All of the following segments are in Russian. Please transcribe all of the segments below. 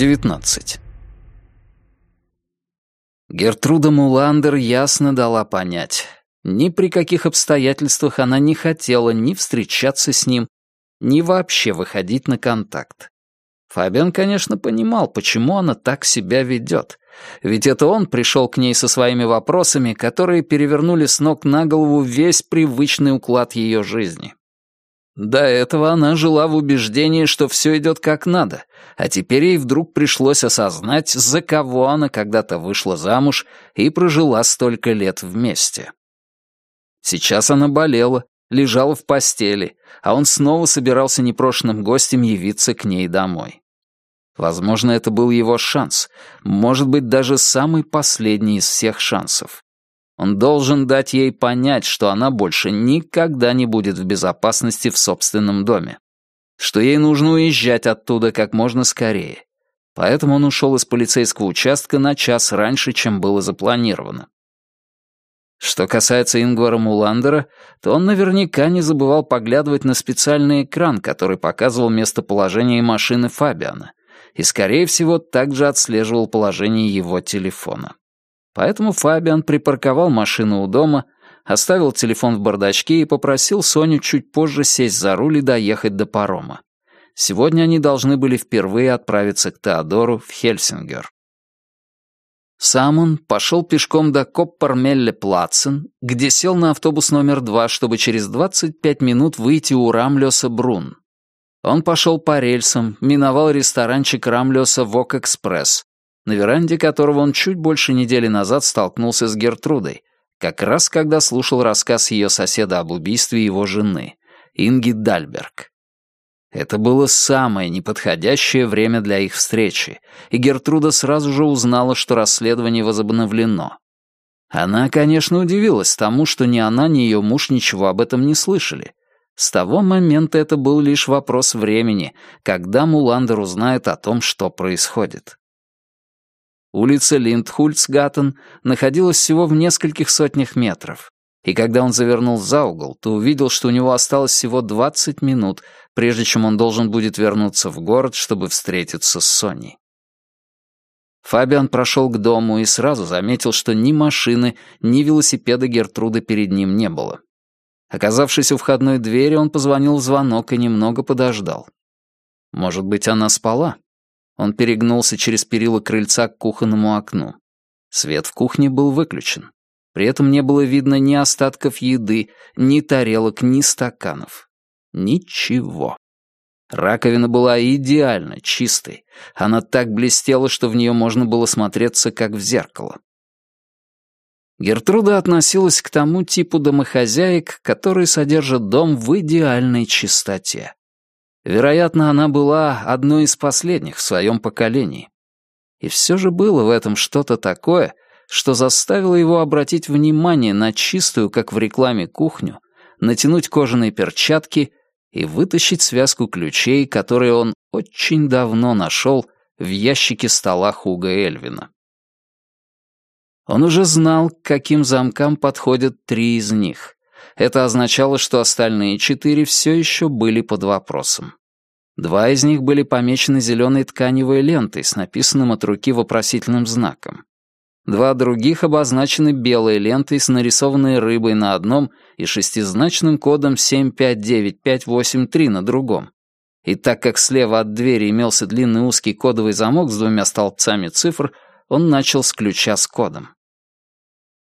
19. Гертруда Муландер ясно дала понять, ни при каких обстоятельствах она не хотела ни встречаться с ним, ни вообще выходить на контакт. Фабиан, конечно, понимал, почему она так себя ведет, ведь это он пришел к ней со своими вопросами, которые перевернули с ног на голову весь привычный уклад ее жизни. До этого она жила в убеждении, что все идет как надо, а теперь ей вдруг пришлось осознать, за кого она когда-то вышла замуж и прожила столько лет вместе. Сейчас она болела, лежала в постели, а он снова собирался непрошенным гостем явиться к ней домой. Возможно, это был его шанс, может быть, даже самый последний из всех шансов. Он должен дать ей понять, что она больше никогда не будет в безопасности в собственном доме. Что ей нужно уезжать оттуда как можно скорее. Поэтому он ушел из полицейского участка на час раньше, чем было запланировано. Что касается Ингвара Муландера, то он наверняка не забывал поглядывать на специальный экран, который показывал местоположение машины Фабиана, и, скорее всего, также отслеживал положение его телефона. Поэтому Фабиан припарковал машину у дома, оставил телефон в бардачке и попросил Соню чуть позже сесть за руль и доехать до парома. Сегодня они должны были впервые отправиться к Теодору в Хельсингер. Сам он пошел пешком до Коппармелле-Плацен, где сел на автобус номер два, чтобы через 25 минут выйти у Рамлёса-Брун. Он пошел по рельсам, миновал ресторанчик Рамлёса Вок-Экспресс, на веранде которого он чуть больше недели назад столкнулся с Гертрудой, как раз когда слушал рассказ ее соседа об убийстве его жены, Инги Дальберг. Это было самое неподходящее время для их встречи, и Гертруда сразу же узнала, что расследование возобновлено. Она, конечно, удивилась тому, что ни она, ни ее муж ничего об этом не слышали. С того момента это был лишь вопрос времени, когда Муландер узнает о том, что происходит. Улица Линдхульцгаттен находилась всего в нескольких сотнях метров, и когда он завернул за угол, то увидел, что у него осталось всего 20 минут, прежде чем он должен будет вернуться в город, чтобы встретиться с Соней. Фабиан прошел к дому и сразу заметил, что ни машины, ни велосипеда Гертруды перед ним не было. Оказавшись у входной двери, он позвонил в звонок и немного подождал. Может быть, она спала? Он перегнулся через перила крыльца к кухонному окну. Свет в кухне был выключен. При этом не было видно ни остатков еды, ни тарелок, ни стаканов. Ничего. Раковина была идеально чистой. Она так блестела, что в нее можно было смотреться, как в зеркало. Гертруда относилась к тому типу домохозяек, которые содержат дом в идеальной чистоте. Вероятно, она была одной из последних в своем поколении. И все же было в этом что-то такое, что заставило его обратить внимание на чистую, как в рекламе, кухню, натянуть кожаные перчатки и вытащить связку ключей, которые он очень давно нашел в ящике стола Хуга Эльвина. Он уже знал, к каким замкам подходят три из них. Это означало, что остальные четыре все еще были под вопросом. Два из них были помечены зеленой тканевой лентой с написанным от руки вопросительным знаком. Два других обозначены белой лентой с нарисованной рыбой на одном и шестизначным кодом 759583 на другом. И так как слева от двери имелся длинный узкий кодовый замок с двумя столбцами цифр, он начал с ключа с кодом.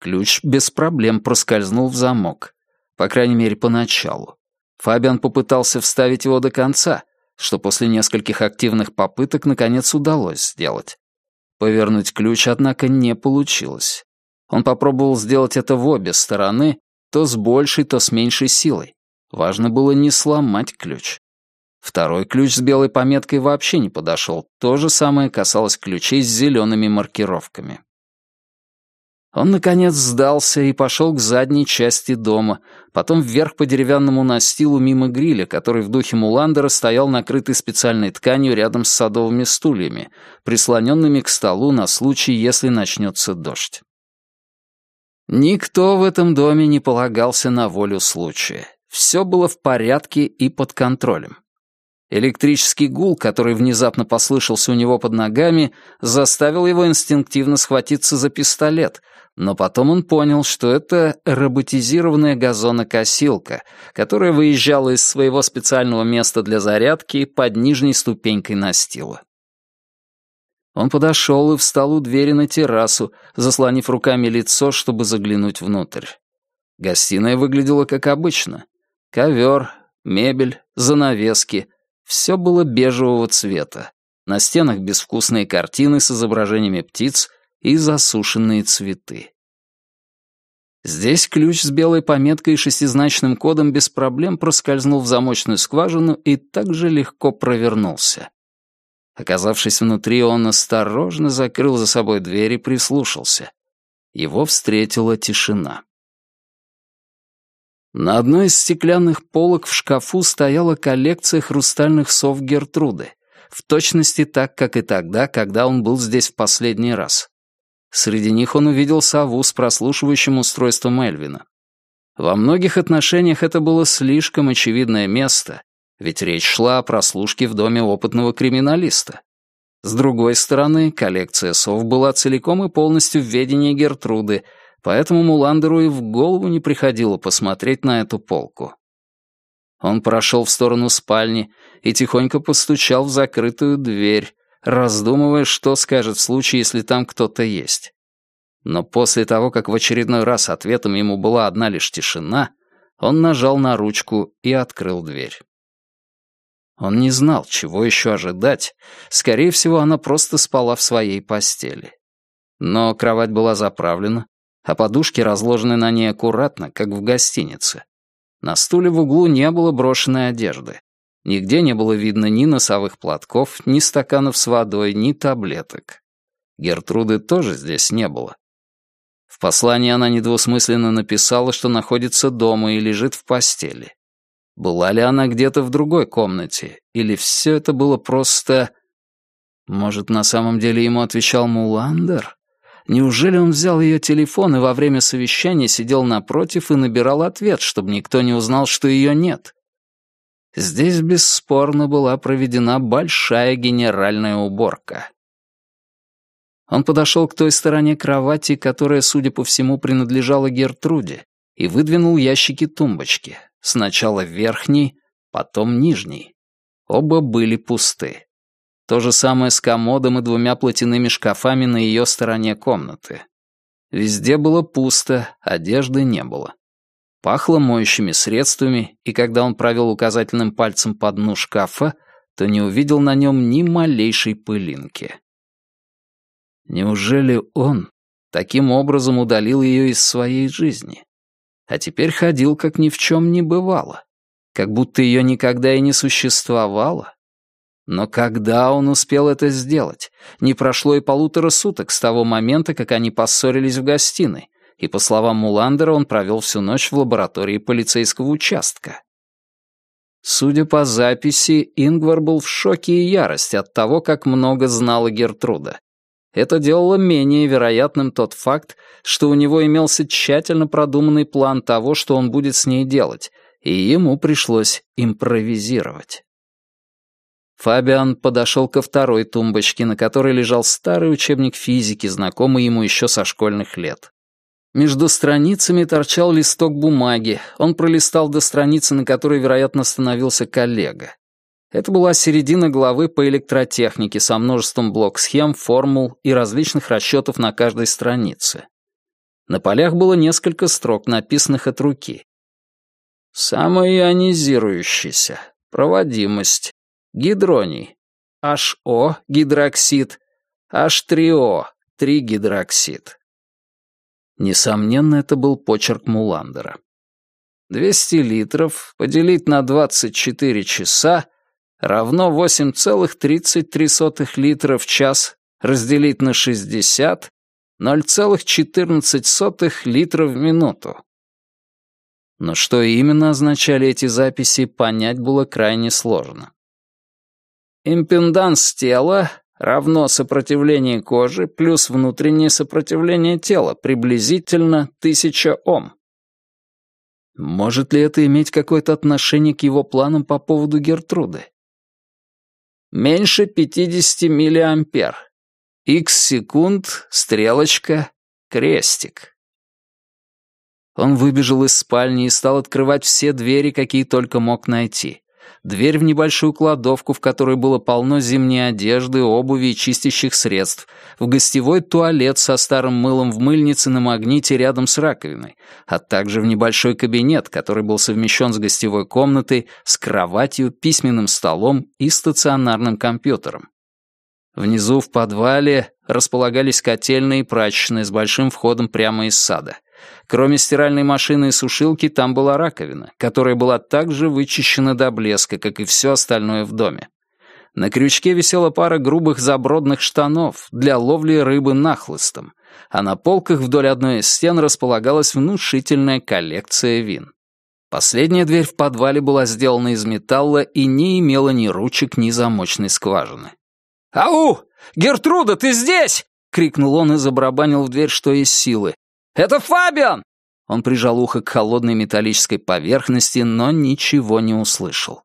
Ключ без проблем проскользнул в замок. По крайней мере, поначалу. Фабиан попытался вставить его до конца, что после нескольких активных попыток наконец удалось сделать. Повернуть ключ, однако, не получилось. Он попробовал сделать это в обе стороны, то с большей, то с меньшей силой. Важно было не сломать ключ. Второй ключ с белой пометкой вообще не подошел. То же самое касалось ключей с зелеными маркировками. Он, наконец, сдался и пошел к задней части дома, потом вверх по деревянному настилу мимо гриля, который в духе Муландера стоял накрытый специальной тканью рядом с садовыми стульями, прислоненными к столу на случай, если начнется дождь. Никто в этом доме не полагался на волю случая. Все было в порядке и под контролем. Электрический гул, который внезапно послышался у него под ногами, заставил его инстинктивно схватиться за пистолет, но потом он понял, что это роботизированная газонокосилка, которая выезжала из своего специального места для зарядки под нижней ступенькой настила. Он подошел и встал у двери на террасу, заслонив руками лицо, чтобы заглянуть внутрь. Гостиная выглядела как обычно. Ковер, мебель, занавески — все было бежевого цвета. На стенах безвкусные картины с изображениями птиц и засушенные цветы. Здесь ключ с белой пометкой и шестизначным кодом без проблем проскользнул в замочную скважину и также легко провернулся. Оказавшись внутри, он осторожно закрыл за собой дверь и прислушался. Его встретила тишина. На одной из стеклянных полок в шкафу стояла коллекция хрустальных сов Гертруды, в точности так, как и тогда, когда он был здесь в последний раз. Среди них он увидел сову с прослушивающим устройством Эльвина. Во многих отношениях это было слишком очевидное место, ведь речь шла о прослушке в доме опытного криминалиста. С другой стороны, коллекция сов была целиком и полностью в ведении Гертруды, поэтому Муландеру и в голову не приходило посмотреть на эту полку. Он прошел в сторону спальни и тихонько постучал в закрытую дверь, раздумывая, что скажет в случае, если там кто-то есть. Но после того, как в очередной раз ответом ему была одна лишь тишина, он нажал на ручку и открыл дверь. Он не знал, чего еще ожидать. Скорее всего, она просто спала в своей постели. Но кровать была заправлена, а подушки разложены на ней аккуратно, как в гостинице. На стуле в углу не было брошенной одежды. Нигде не было видно ни носовых платков, ни стаканов с водой, ни таблеток. Гертруды тоже здесь не было. В послании она недвусмысленно написала, что находится дома и лежит в постели. Была ли она где-то в другой комнате, или все это было просто... Может, на самом деле ему отвечал Муландер? Неужели он взял ее телефон и во время совещания сидел напротив и набирал ответ, чтобы никто не узнал, что ее нет? Здесь бесспорно была проведена большая генеральная уборка. Он подошел к той стороне кровати, которая, судя по всему, принадлежала Гертруде, и выдвинул ящики тумбочки. Сначала верхний, потом нижний. Оба были пусты. То же самое с комодом и двумя платяными шкафами на ее стороне комнаты. Везде было пусто, одежды не было. Пахло моющими средствами, и когда он провел указательным пальцем по дну шкафа, то не увидел на нем ни малейшей пылинки. Неужели он таким образом удалил ее из своей жизни? а теперь ходил, как ни в чем не бывало, как будто ее никогда и не существовало. Но когда он успел это сделать? Не прошло и полутора суток с того момента, как они поссорились в гостиной, и, по словам Муландера, он провел всю ночь в лаборатории полицейского участка. Судя по записи, Ингвар был в шоке и ярости от того, как много знала Гертруда. Это делало менее вероятным тот факт, что у него имелся тщательно продуманный план того, что он будет с ней делать, и ему пришлось импровизировать. Фабиан подошел ко второй тумбочке, на которой лежал старый учебник физики, знакомый ему еще со школьных лет. Между страницами торчал листок бумаги. Он пролистал до страницы, на которой, вероятно, остановился коллега. Это была середина главы по электротехнике со множеством блок-схем, формул и различных расчетов на каждой странице. На полях было несколько строк, написанных от руки. Самоионизирующийся, проводимость, гидроний, HO, гидроксид, H3O, тригидроксид. Несомненно, это был почерк Муландера. 200 литров поделить на 24 часа равно 8,33 литра в час разделить на 60, 0,14 литра в минуту. Но что именно означали эти записи, понять было крайне сложно. Импеданс тела равно сопротивление кожи плюс внутреннее сопротивление тела, приблизительно 1000 Ом. Может ли это иметь какое-то отношение к его планам по поводу Гертруды? Меньше 50 миллиампер. Х секунд, стрелочка, крестик. Он выбежал из спальни и стал открывать все двери, какие только мог найти дверь в небольшую кладовку, в которой было полно зимней одежды, обуви и чистящих средств, в гостевой туалет со старым мылом в мыльнице на магните рядом с раковиной, а также в небольшой кабинет, который был совмещен с гостевой комнатой, с кроватью, письменным столом и стационарным компьютером. Внизу в подвале располагались котельные и прачечные с большим входом прямо из сада. Кроме стиральной машины и сушилки, там была раковина, которая была также вычищена до блеска, как и все остальное в доме. На крючке висела пара грубых забродных штанов для ловли рыбы нахлыстом, а на полках вдоль одной из стен располагалась внушительная коллекция вин. Последняя дверь в подвале была сделана из металла и не имела ни ручек, ни замочной скважины. «Ау! Гертруда, ты здесь?» — крикнул он и забарабанил в дверь, что есть силы. «Это Фабиан!» Он прижал ухо к холодной металлической поверхности, но ничего не услышал.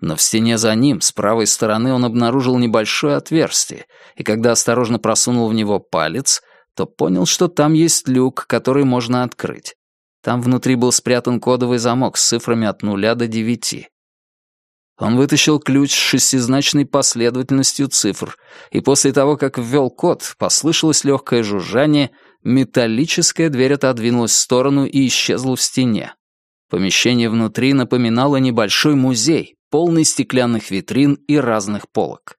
Но в стене за ним, с правой стороны, он обнаружил небольшое отверстие, и когда осторожно просунул в него палец, то понял, что там есть люк, который можно открыть. Там внутри был спрятан кодовый замок с цифрами от нуля до девяти. Он вытащил ключ с шестизначной последовательностью цифр, и после того, как ввел код, послышалось легкое жужжание — Металлическая дверь отодвинулась в сторону и исчезла в стене. Помещение внутри напоминало небольшой музей, полный стеклянных витрин и разных полок.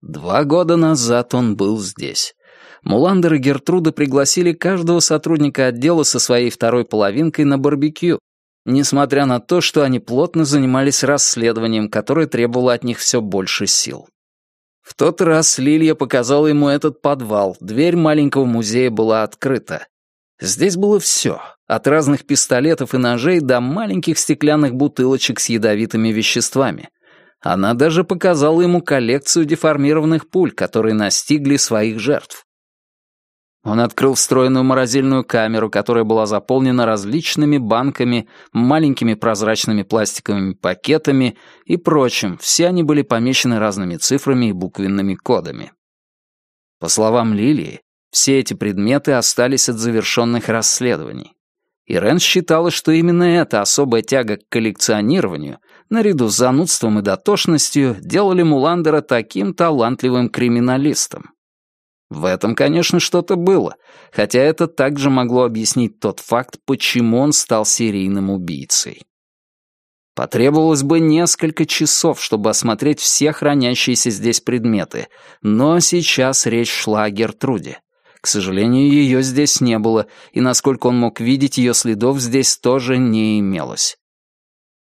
Два года назад он был здесь. Муландер и Гертруда пригласили каждого сотрудника отдела со своей второй половинкой на барбекю, несмотря на то, что они плотно занимались расследованием, которое требовало от них все больше сил. В тот раз Лилия показала ему этот подвал, дверь маленького музея была открыта. Здесь было все, от разных пистолетов и ножей до маленьких стеклянных бутылочек с ядовитыми веществами. Она даже показала ему коллекцию деформированных пуль, которые настигли своих жертв. Он открыл встроенную морозильную камеру, которая была заполнена различными банками, маленькими прозрачными пластиковыми пакетами и прочим. Все они были помечены разными цифрами и буквенными кодами. По словам Лилии, все эти предметы остались от завершенных расследований. Ирен считала, что именно эта особая тяга к коллекционированию, наряду с занудством и дотошностью, делали Муландера таким талантливым криминалистом. В этом, конечно, что-то было, хотя это также могло объяснить тот факт, почему он стал серийным убийцей. Потребовалось бы несколько часов, чтобы осмотреть все хранящиеся здесь предметы, но сейчас речь шла о Гертруде. К сожалению, ее здесь не было, и, насколько он мог видеть, ее следов здесь тоже не имелось.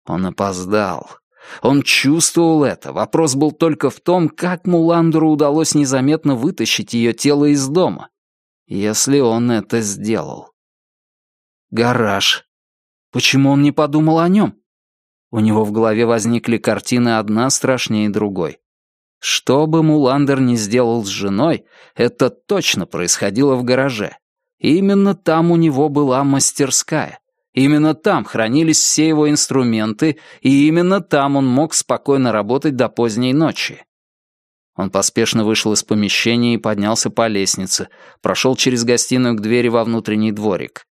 Он опоздал. Он чувствовал это. Вопрос был только в том, как Муландеру удалось незаметно вытащить ее тело из дома. Если он это сделал. Гараж. Почему он не подумал о нем? У него в голове возникли картины одна страшнее другой. Что бы Муландер ни сделал с женой, это точно происходило в гараже. именно там у него была мастерская. Именно там хранились все его инструменты, и именно там он мог спокойно работать до поздней ночи. Он поспешно вышел из помещения и поднялся по лестнице, прошел через гостиную к двери во внутренний дворик.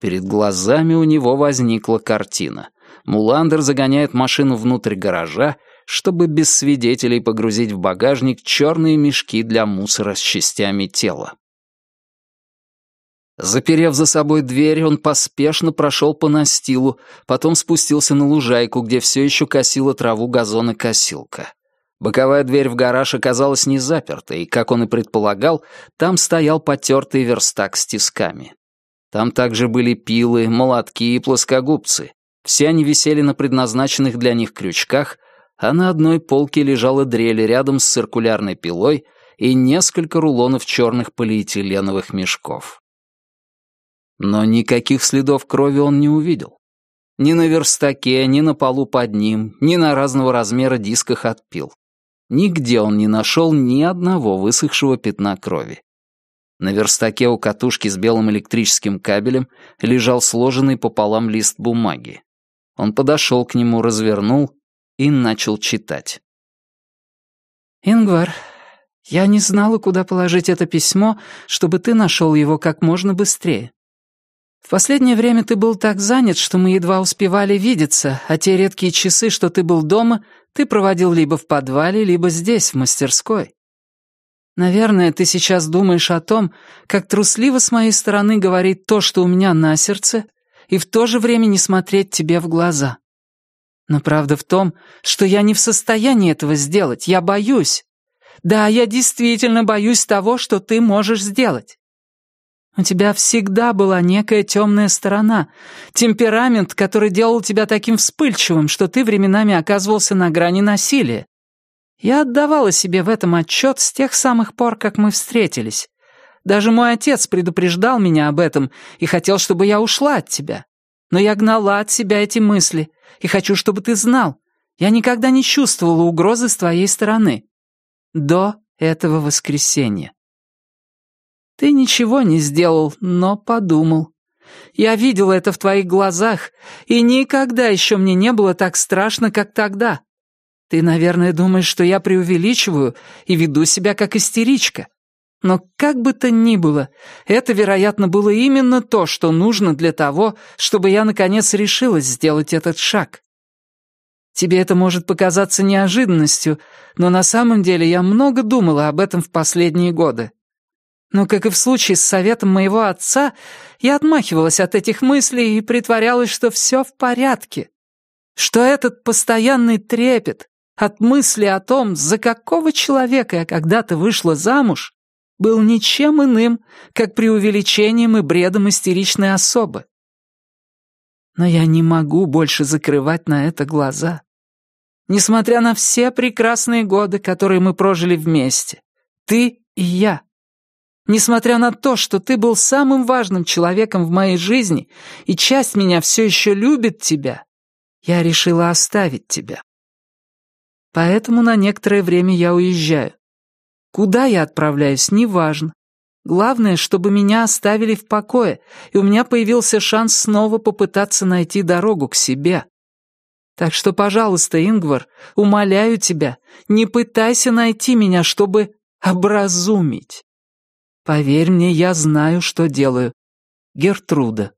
Перед глазами у него возникла картина. Муландер загоняет машину внутрь гаража, чтобы без свидетелей погрузить в багажник черные мешки для мусора с частями тела. Заперев за собой дверь, он поспешно прошел по настилу, потом спустился на лужайку, где все еще косила траву газонокосилка. Боковая дверь в гараж оказалась не заперта, и, как он и предполагал, там стоял потертый верстак с тисками. Там также были пилы, молотки и плоскогубцы. Все они висели на предназначенных для них крючках, а на одной полке лежала дрель рядом с циркулярной пилой и несколько рулонов черных полиэтиленовых мешков. Но никаких следов крови он не увидел. Ни на верстаке, ни на полу под ним, ни на разного размера дисках от пил. Нигде он не нашел ни одного высохшего пятна крови. На верстаке у катушки с белым электрическим кабелем лежал сложенный пополам лист бумаги. Он подошел к нему, развернул и начал читать. «Ингвар, я не знала, куда положить это письмо, чтобы ты нашел его как можно быстрее. В последнее время ты был так занят, что мы едва успевали видеться, а те редкие часы, что ты был дома, ты проводил либо в подвале, либо здесь, в мастерской. Наверное, ты сейчас думаешь о том, как трусливо с моей стороны говорить то, что у меня на сердце, и в то же время не смотреть тебе в глаза. Но правда в том, что я не в состоянии этого сделать, я боюсь. Да, я действительно боюсь того, что ты можешь сделать. У тебя всегда была некая темная сторона, темперамент, который делал тебя таким вспыльчивым, что ты временами оказывался на грани насилия. Я отдавала себе в этом отчет с тех самых пор, как мы встретились. Даже мой отец предупреждал меня об этом и хотел, чтобы я ушла от тебя. Но я гнала от себя эти мысли, и хочу, чтобы ты знал, я никогда не чувствовала угрозы с твоей стороны. До этого воскресенья. Ты ничего не сделал, но подумал. Я видела это в твоих глазах, и никогда еще мне не было так страшно, как тогда. Ты, наверное, думаешь, что я преувеличиваю и веду себя как истеричка. Но как бы то ни было, это, вероятно, было именно то, что нужно для того, чтобы я, наконец, решилась сделать этот шаг. Тебе это может показаться неожиданностью, но на самом деле я много думала об этом в последние годы. Но, как и в случае с советом моего отца, я отмахивалась от этих мыслей и притворялась, что все в порядке. Что этот постоянный трепет от мысли о том, за какого человека я когда-то вышла замуж, был ничем иным, как преувеличением и бредом истеричной особы. Но я не могу больше закрывать на это глаза. Несмотря на все прекрасные годы, которые мы прожили вместе, ты и я. Несмотря на то, что ты был самым важным человеком в моей жизни, и часть меня все еще любит тебя, я решила оставить тебя. Поэтому на некоторое время я уезжаю. Куда я отправляюсь, неважно. Главное, чтобы меня оставили в покое, и у меня появился шанс снова попытаться найти дорогу к себе. Так что, пожалуйста, Ингвар, умоляю тебя, не пытайся найти меня, чтобы образумить. Поверь мне, я знаю, что делаю. Гертруда.